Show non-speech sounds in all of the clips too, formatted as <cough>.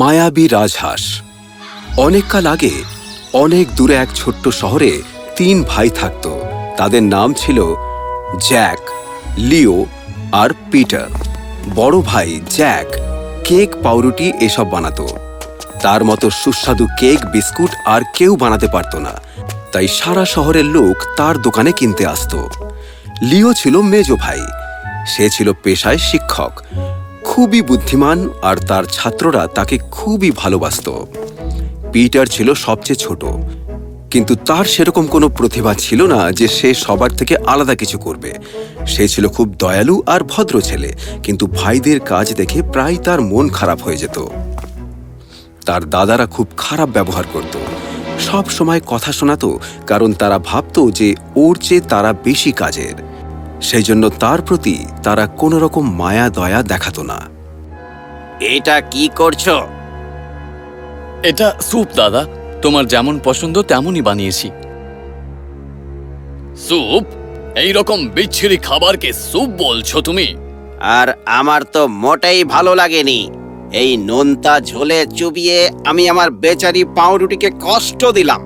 মায়াবী রাজহাঁস। অনেককাল আগে অনেক দূরে এক ছোট্ট শহরে তিন ভাই থাকত। তাদের নাম ছিল জ্যাক, লিও আর পিটার। বড় ভাই জ্যাক কেক পাউরুটি এসব বানাতো। তার মতো সুস্বাদু কেক, বিস্কুট আর কেউ বানাতে পারত না। তাই সারা শহরের লোক তার দোকানে কিনতে আসত। লিও ছিল মেজো ভাই। সে ছিল পেশায় শিক্ষক। খুবই বুদ্ধিমান আর তার ছাত্ররা তাকে খুবই ভালোবাসত। পিটার ছিল সবচেয়ে ছোট। কিন্তু তার সেরকম কোনো প্রতিভা ছিল না যে সে সবার থেকে আলাদা কিছু করবে। সে ছিল খুব দয়ালু আর ভদ্র ছেলে, কিন্তু ভাইদের কাজ দেখে প্রায় তার মন খারাপ হয়ে যেত। তার দাদারা খুব খারাপ ব্যবহার করত। সব সময় কথা শোনাতো, কারণ তারা ভাবত যে ওর চেয়ে তারা বেশি কাজের। সেই জন্য তার প্রতি তারা কোনো রকম মায়া দয়া দেখাতো না। এটা কি করছ? এটা স্যুপ দাদা। তোমার যেমন পছন্দ তেমনই বানিয়েছি। স্যুপ? এই রকম বিচ্ছিরি খাবারকে স্যুপ বলছো তুমি? আর আমার তো মোটেই ভালো লাগেনি। এই নোনতা ঝোলে চুবিয়ে আমি আমার বেচারি পাউরুটিকে কষ্ট দিলাম।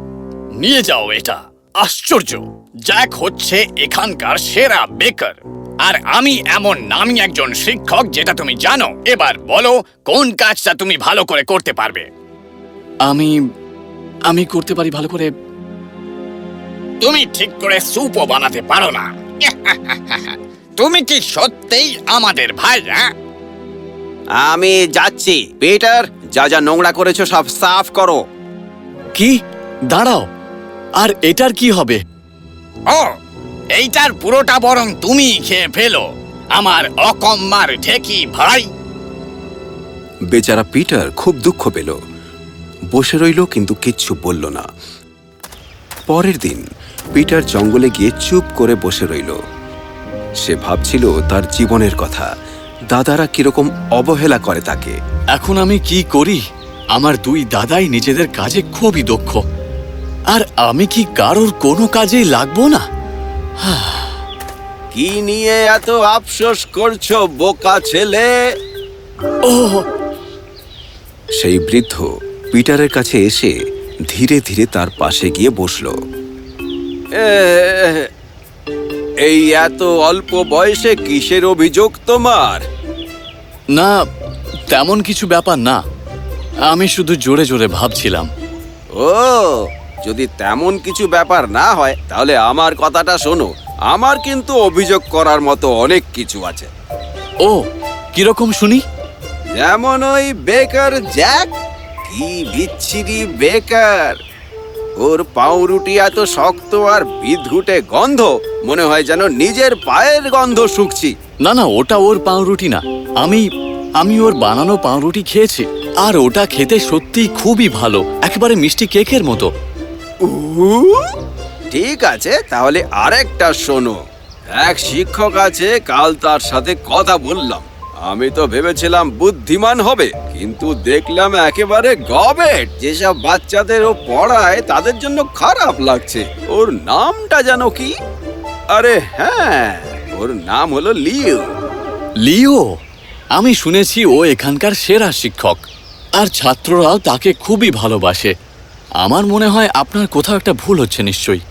নিয়ে যাও এটা। আশ্চর্য! জ্যাক হচ্ছে এখানকার সেরা বেকার। আর আমি এমন নামি একজন শিক্ষক যেটা তুমি জানো। এবার বলো কোন কাজটা তুমি ভালো করে করতে পারবে? আমি আমি করতে পারি ভালো করে? তুমি ঠিক করে স্যুপও বানাতে পারো না। তুমি কি সত্যিই আমাদের ভাই হ্যাঁ? আমি যাচ্ছি। পিটার যা যা নোংরা করেছ সব সাফ করো। কি? দাঁড়াও। আর এটার কি হবে? ও এইটার পুরোটা বরং তুমি খেয়ে ফেলো। আমার অকম্মার ঢেকি ভাই। বেচারা পিটার খুব দুঃখ পেল। বসে রইল কিন্তু কিচ্ছু বলল না। পরের দিন পিটার জঙ্গলে গিয়ে চুপ করে বসে রইল। সে ভাবছিল তার জীবনের কথা। দাদারা কীরকম অবহেলা করে তাকে। এখন আমি কি করি? আমার দুই দাদাই নিজেদের কাজে খুবই দক্ষ। আর আমি কি কারোর কোনো কাজেই লাগবো না? কি নিয়ে এত আফসোস করছ বোকা ছেলে? ও। সেই বৃদ্ধ পিটারের কাছে এসে ধীরে ধীরে তার পাশে গিয়ে বসল। এই এত অল্প বয়সে কিসের অভিযোগ তোমার? না তেমন কিছু ব্যাপার না। আমি শুধু জোরে জোরে ভাবছিলাম। ও যদি তেমন কিছু ব্যাপার না হয় তাহলে আমার কথাটা শোনো। আমার কিন্তু অভিযোগ করার মতো অনেক কিছু আছে। ও কীরকম শুনি? যেমন ওই বেকার জ্যাক? কি বিচ্ছিরি বেকার। ওর পাউরুটি এত শক্ত আর বিদঘুটে গন্ধ মনে হয় যেন নিজের পায়ের গন্ধ শুকছি। না না ওটা ওর পাউরুটি না। আমি আমি ওর বানানো পাউরুটি খেয়েছি আর ওটা খেতে সত্যিই খুবই ভালো একেবারে মিষ্টি কেকের মতো। ঠিক আছে, তাহলে আরেকটা শোনো। এক শিক্ষক আছে, কাল তার সাথে কথা বললাম। আমি তো ভেবেছিলাম বুদ্ধিমান হবে, কিন্তু দেখলাম একেবারে গবেট। যেসব বাচ্চাদের ও পড়ায় তাদের জন্য খারাপ লাগছে। ওর নামটা যেন কি? আরে হ্যাঁ ওর নাম হলো লিও। লিও? আমি শুনেছি ও এখানকার সেরা শিক্ষক। আর ছাত্ররাও তাকে খুবই ভালোবাসে। আমার মনে হয় আপনার কোথাও একটা ভুল হচ্ছে নিশ্চয়ই।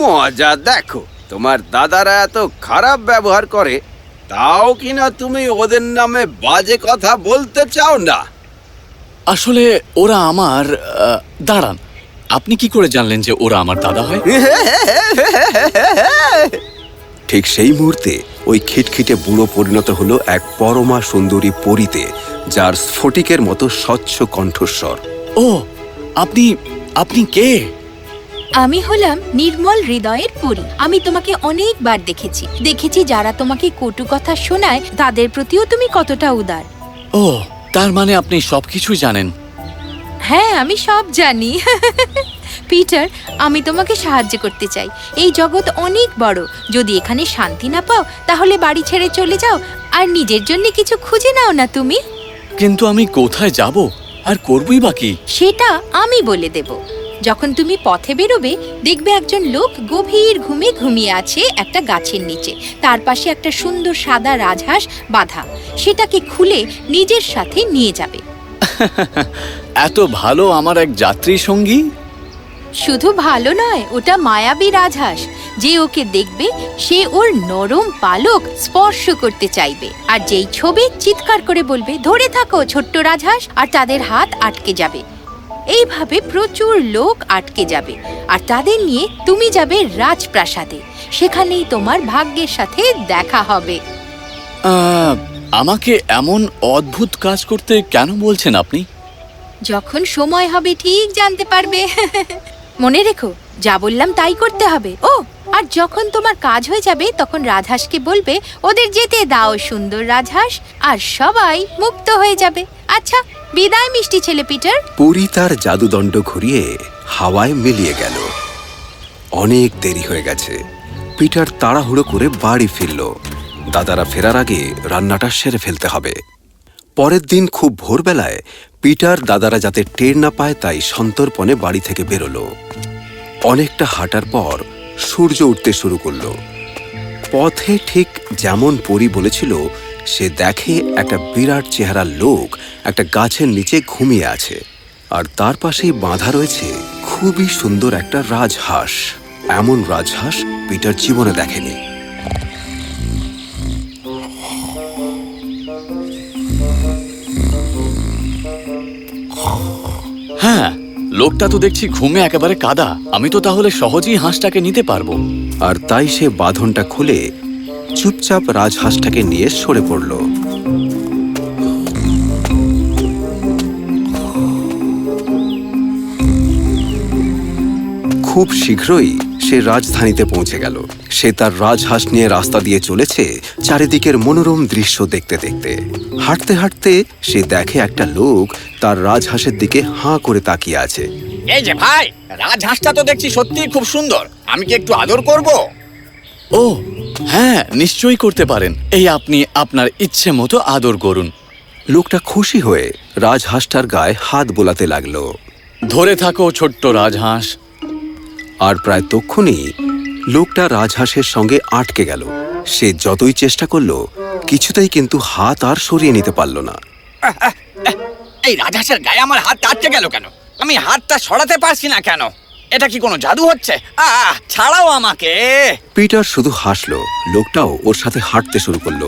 মজা দেখো তোমার দাদারা এত খারাপ ব্যবহার করে তাও কিনা তুমি ওদের নামে বাজে কথা বলতে চাও না? আসলে ওরা আমার দাঁড়ান আপনি কি করে জানলেন যে ওরা আমার দাদা হয়? ঠিক সেই মুহূর্তে ওই খিটখিটে বুড়ো পরিণত হলো এক পরমা সুন্দরী পরীতে যার স্ফটিকের মতো স্বচ্ছ কণ্ঠস্বর। ও আপনি আপনি কে? আমি হলাম নির্মল হৃদয়ের পরী। আমি তোমাকে অনেকবার দেখেছি। দেখেছি যারা তোমাকে কটু কথা শোনায় তাদের প্রতিও তুমি কতটা উদার। ও তার মানে আপনি সবকিছুই জানেন। হ্যাঁ আমি সব জানি। পিটার আমি তোমাকে সাহায্য করতে চাই। এই জগৎ অনেক বড়। যদি এখানে শান্তি না পাও তাহলে বাড়ি ছেড়ে চলে যাও। আর নিজের জন্য কিছু খুঁজে নাও না তুমি। কিন্তু আমি কোথায় যাব? আর করবই বাকি সেটা আমি বলে দেব। যখন তুমি পথে বেরোবে দেখবে একজন লোক গভীর ঘুমে ঘুমিয়ে আছে একটা গাছের নিচে। তার পাশে একটা সুন্দর সাদা রাজহাঁস বাঁধা। সেটাকে খুলে নিজের সাথে নিয়ে যাবে। <laughs> এত ভালো আমার এক যাত্রী সঙ্গী শুধু ভালো নয় ওটা মায়াবী রাজহাঁস। যে ওকে দেখবে সে ওর নরম পালক স্পর্শ করতে চাইবে। আর যেই ছবি চিৎকার করে বলবে ধরে থাকো ছোট্ট রাজহাঁস আর তাদের হাত আটকে যাবে। এইভাবে প্রচুর লোক আটকে যাবে। আর তাদের নিয়ে তুমি যাবে রাজপ্রাসাদে। সেখানেই তোমার ভাগ্যের সাথে দেখা হবে। আমাকে এমন অদ্ভুত কাজ করতে কেন বলছেন আপনি? যখন সময় হবে ঠিক জানতে পারবে। <laughs> মনে রেখো, যা বললাম তাই করতে হবে। ও, আর যখন তোমার কাজ হয়ে যাবে, তখন রাজহাঁসকে বলবে, ওদের যেতে দাও, সুন্দর রাজহাঁস। আর সবাই মুক্ত হয়ে যাবে। আচ্ছা বিদায় মিষ্টি ছেলে পিটার। পরি তার জাদুদণ্ড ঘুরিয়ে হাওয়ায় মিলিয়ে গেল। অনেক দেরি হয়ে গেছে। পিটার তাড়াহুড়ো করে বাড়ি ফিরল। দাদারা ফেরার আগে রান্নাটা সেরে ফেলতে হবে। পরের দিন খুব ভোরবেলায় পিটার দাদারা যাতে টের না পায় তাই সন্তর্পণে বাড়ি থেকে বেরোলো। অনেকটা হাঁটার পর সূর্য উঠতে শুরু করল। পথে ঠিক যেমন পরি বলেছিল, সে দেখে একটা বিরাট চেহারার লোক একটা গাছের নিচে ঘুমিয়ে আছে। আর তার পাশেই বাঁধা রয়েছে খুবই সুন্দর একটা রাজহাঁস। এমন রাজহাঁস পিটার জীবনে দেখেনি। লোকটা তো দেখছি ঘুমে একেবারে কাদা। আমি তো তাহলে সহজেই হাঁসটাকে নিতে পারব। আর তাই সে বাঁধনটা খুলে চুপচাপ রাজহাঁসটাকে নিয়ে সরে পড়ল। খুব শীঘ্রই সে রাজধানীতে পৌঁছে গেল। সে তার রাজহাঁস নিয়ে রাস্তা দিয়ে চলেছে চারিদিকের মনোরম দৃশ্য দেখতে দেখতে। হাঁটতে হাঁটতে সে দেখে একটা লোক তার রাজহাঁসের দিকে হাঁ করে তাকিয়ে আছে। এই যে ভাই রাজহাঁসটা তো দেখছি সত্যিই খুব সুন্দর। আমি কি একটু আদর করব? ও হ্যাঁ নিশ্চয়ই করতে পারেন। এই আপনি আপনার ইচ্ছে মতো আদর করুন। লোকটা খুশি হয়ে রাজহাঁসটার গায়ে হাত বোলাতে লাগল। ধরে থাকো ছোট্ট রাজহাঁস। আর প্রায় তক্ষুনি লোকটা রাজহাঁসের সঙ্গে আটকে গেল। সে যতই চেষ্টা করল কিছুতেই কিন্তু হাত আর সরিয়ে নিতে পারল না। এই রাজহাঁসের গায়ে আমার হাত আটকে গেল কেন? আমি হাতটা সরাতে পারছি না কেন? এটা কি কোনো জাদু হচ্ছে? ছাড়াও আমাকে। পিটার শুধু হাসলো লোকটাও ওর সাথে হাঁটতে শুরু করল।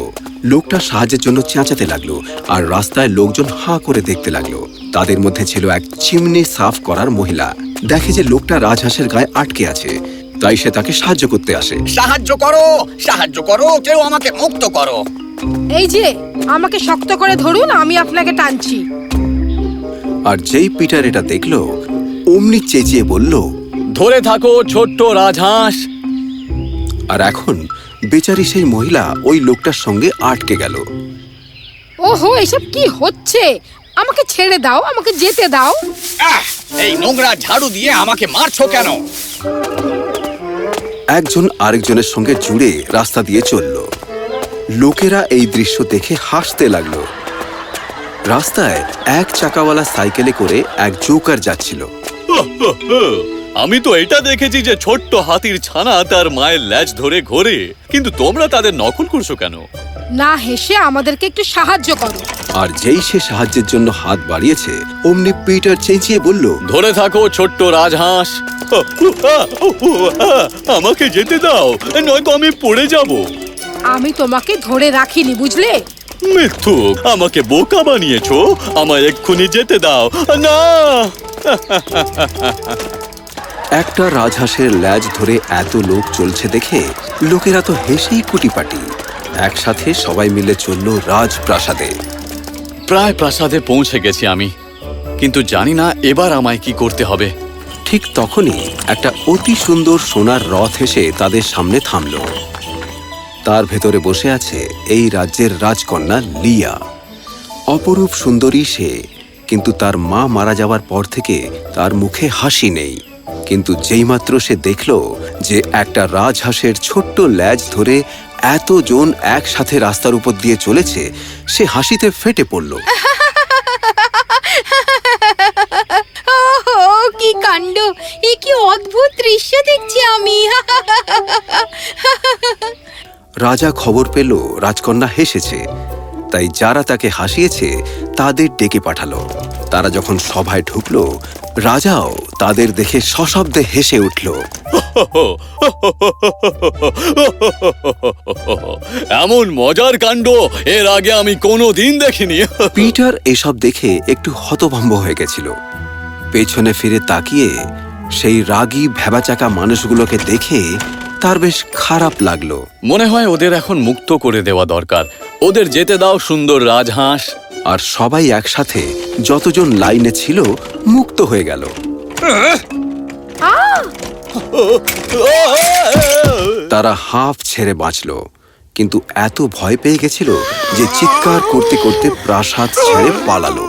লোকটা সাহায্যের জন্য চেঁচাতে লাগল আর রাস্তায় লোকজন হাঁ করে দেখতে লাগল। তাদের মধ্যে ছিল এক চিমনি সাফ করার মহিলা। দেখে যে লোকটা রাজহাঁসের গায়ে আটকে আছে তাই সে তাকে সাহায্য করতে আসে। সাহায্য করো! সাহায্য করো! কেউ আমাকে মুক্ত করো! এই যে আমাকে শক্ত করে ধরুন আমি আপনাকে টানছি। আর যেই পিটার এটা দেখল অমনি চেঁচিয়ে বলল ধরে থাকো ছোট্ট রাজহাঁস! আর এখন বেচারি সেই মহিলা ওই লোকটার সঙ্গে আটকে গেল। ওহো এসব কি হচ্ছে? আমাকে ছেড়ে দাও আমাকে যেতে দাও। আহ, এই নোংরা ঝাড়ু দিয়ে আমাকে মারছো কেন? একজন আরেকজনের সঙ্গে জুড়ে রাস্তা দিয়ে চলল। লোকেরা এই দৃশ্য দেখে হাসতে লাগল। রাস্তায় এক চাকাওয়ালা সাইকেলে করে এক জোকার যাচ্ছিল। <laughs> আমি তো এটা দেখেছি যে ছোট্ট হাতির ছানা তার মায়ের ল্যাজ ধরে ঘোরে। কিন্তু তোমরা তাদের নকল করছ কেন? না হেসে আমাদেরকে একটু সাহায্য করো। আর যেই সে সাহায্যের জন্য হাত বাড়িয়েছে অমনি পিটার চেঁচিয়ে বলল ধরে থাকো ছোট্ট রাজহাঁস। আমাকে যেতে দাও নয়তো আমি পড়ে যাব। আমি তোমাকে ধরে রাখিনি বুঝলে? আমাকে বোকা বানিয়েছো আমায় এক্ষুনি যেতে দাও না। একটা রাজহাঁসের ল্যাজ ধরে এত লোক চলছে দেখে লোকেরা তো হেসেই কুটিপাটি। একসাথে সবাই মিলে চলল রাজপ্রাসাদে। প্রায় প্রাসাদে পৌঁছে গেছি আমি। কিন্তু জানি না এবার আমায় কি করতে হবে। ঠিক তখনই একটা অতি সুন্দর সোনার রথ এসে তাদের সামনে থামল। তার ভেতরে বসে আছে এই রাজ্যের রাজকন্যা লিয়া। অপরূপ সুন্দরী সে, কিন্তু তার মা মারা যাওয়ার পর থেকে তার মুখে হাসি নেই। কিন্তু যেইমাত্র সে দেখল যে একটা রাজহাঁসের ছোট্ট ল্যাজ ধরে এতজন একসাথে রাস্তার উপর দিয়ে চলেছে সে হাসিতে ফেটে পড়ল। কি কাণ্ড। এ কি অদ্ভুত দৃশ্য দেখছি আমি। রাজা খবর পেল রাজকন্যা হেসেছে। তাই যারা তাকে হাসিয়েছে তাদের ডেকে পাঠালো। তারা যখন সভায় ঢুকলো রাজাও তাদের দেখে সশব্দে হেসে উঠল। এমন মজার কাণ্ড এর আগে আমি কোনো দিন দেখিনি। পিটার এসব দেখে একটু হতভম্ব হয়ে গেছিল। পেছনে ফিরে তাকিয়ে সেই রাগী ভেবাচাকা মানুষগুলোকে দেখে তার বেশ খারাপ লাগল। মনে হয় ওদের এখন মুক্ত করে দেওয়া দরকার। ওদের যেতে দাও সুন্দর রাজহাঁস। আর সবাই একসাথে যতজন লাইনে ছিল মুক্ত হয়ে গেল। তারা হাঁফ ছেড়ে বাঁচল, কিন্তু এত ভয় পেয়ে গেছিল যে চিৎকার করতে করতে প্রাসাদ ছেড়ে পালালো।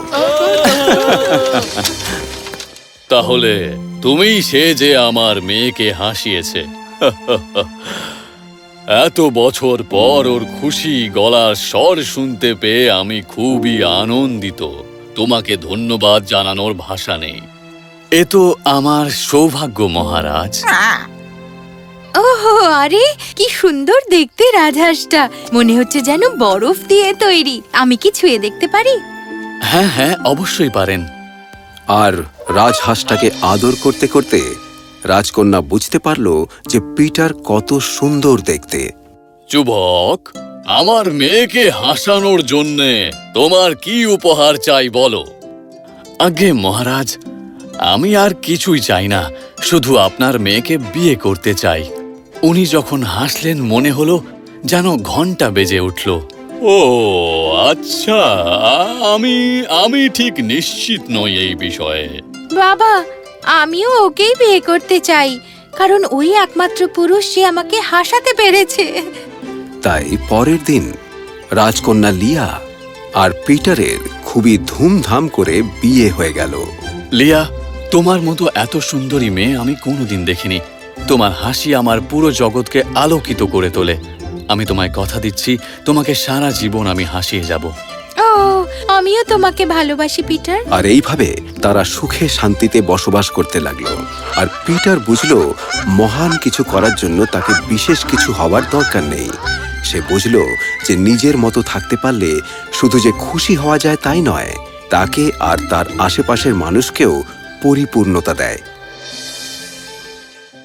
তাহলে তুমিই সে যে আমার মেয়েকে হাসিয়েছে। এত বছর পর ওর খুশি গলার স্বর শুনতে পেয়ে আমি খুবই আনন্দিত। তোমাকে ধন্যবাদ জানানোর ভাষা নেই। এ তো আমার সৌভাগ্য মহারাজ। ওহো আরে কি সুন্দর দেখতে রাজহাঁসটা। মনে হচ্ছে যেন বরফ দিয়ে তৈরি। আমি কি ছুঁয়ে দেখতে পারি? হ্যাঁ হ্যাঁ অবশ্যই পারেন। আর রাজহাঁসটাকে আদর করতে করতে রাজকন্যা বুঝতে পারল যে পিটার কত সুন্দর দেখতে। যুবক আমার মেয়েকে হাসানোর জন্যে তোমার কি উপহার চাই বলো? আগে মহারাজ আমি আর কিছুই চাই না শুধু আপনার মেয়েকে বিয়ে করতে চাই। উনি যখন হাসলেন মনে হলো যেন ঘণ্টা বেজে উঠল। ও আচ্ছা আমি আমি ঠিক নিশ্চিত নই এই বিষয়ে। বাবা আমিও ওকেই বিয়ে করতে চাই কারণ ওই একমাত্র পুরুষ সে আমাকে হাসাতে পেরেছে। তাই পরের দিন রাজকন্যা লিয়া আর পিটারের খুবই ধুমধাম করে বিয়ে হয়ে গেল। লিয়া তোমার মতো এত সুন্দরী মেয়ে আমি কোনোদিন দেখিনি। তোমার হাসি আমার পুরো জগৎকে আলোকিত করে তোলে। আমি তোমায় কথা দিচ্ছি তোমাকে সারা জীবন আমি হাসিয়ে যাব। ও আমিও তোমাকে ভালোবাসি পিটার। আর এইভাবে তারা সুখে শান্তিতে বসবাস করতে লাগল। আর পিটার বুঝলো মহান কিছু করার জন্য তাকে বিশেষ কিছু হওয়ার দরকার নেই। সে বুঝল যে নিজের মতো থাকতে পারলে শুধু যে খুশি হওয়া যায় তাই নয় তাকে আর তার আশেপাশের মানুষকেও পরিপূর্ণতা দেয়।